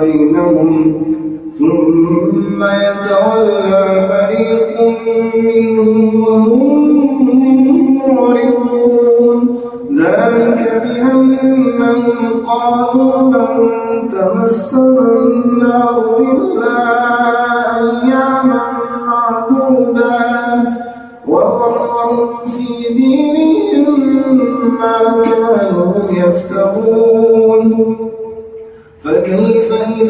بينهم ثم يتولى فريق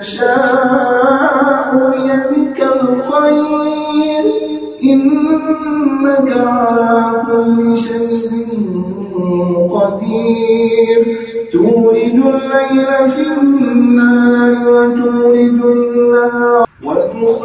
تشاء بيدك الخير. إنك على كل شيء قدير. تولد الليل في النهار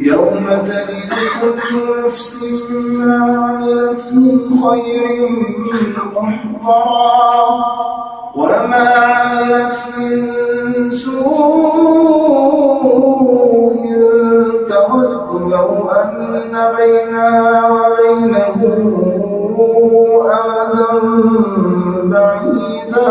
يوم تجد كل نفس ما عملت من خير محضرا وما عملت من سوء تود لو أن بينها وبينه أمدا بعيدا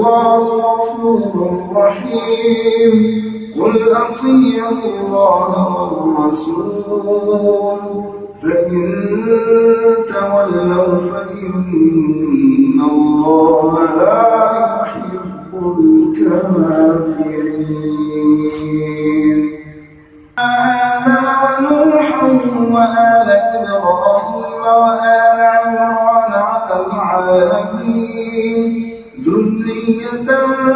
والله غفور رحيم قل أطيعوا الله والرسول فإن تولوا فإن الله لا يحب الكافرين.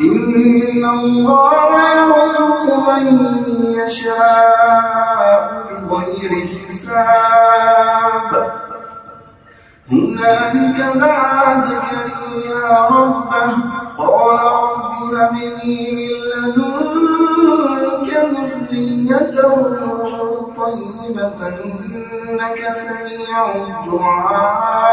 إن الله يرزق من يشاء بغير حساب. هنالك دعا زكريا ربه. قال رب هب من لدنك ذرية طيبة إنك سميع الدعاء.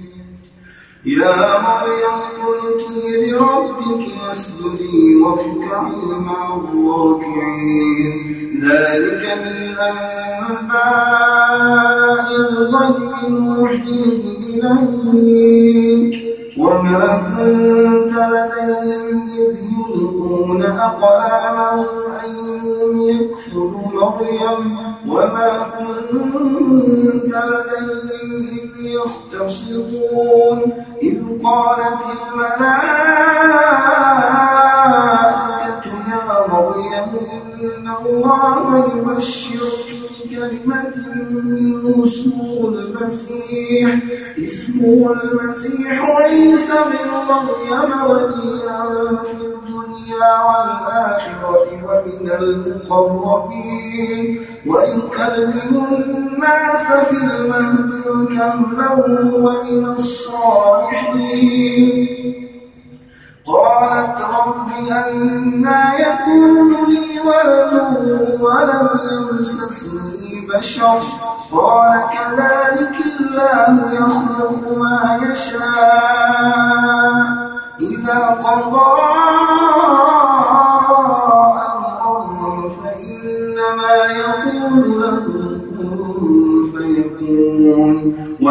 يا مريم قلتي لربك واسجدي واركعي مع الراكعين. ذلك من أنباء الغيب نوحيه إليك. وما كنت لديهم إذ يلقون أقلامهم أيهم يكفل مريم. وما كنت لديهم إذ يختصمون. قالت الملائكة يا مريم إن الله يبشرك بكلمة منه اسمه المسيح. اسمه المسيح عيسى بن مريم وليا في الدنيا والآخرة. ومن المقربين ويكلم الناس في المهد وكهلا ومن الصالحين. قالت رب أنا يكون لي ولد ولم يمسسني بشر. قال كذلك الله يخلق ما يشاء. إذا قضى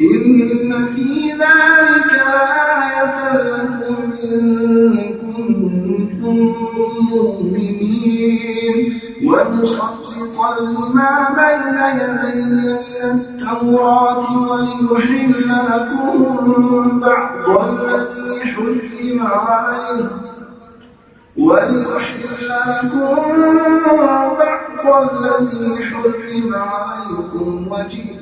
إن في ذلك آية لكم إن كنتم مؤمنين. ومصدقا لما بين يدي من التوراة وليحل لكم بعض الذي حرم عليه. وليحل لكم بعض الذي حرم عليكم. وجئ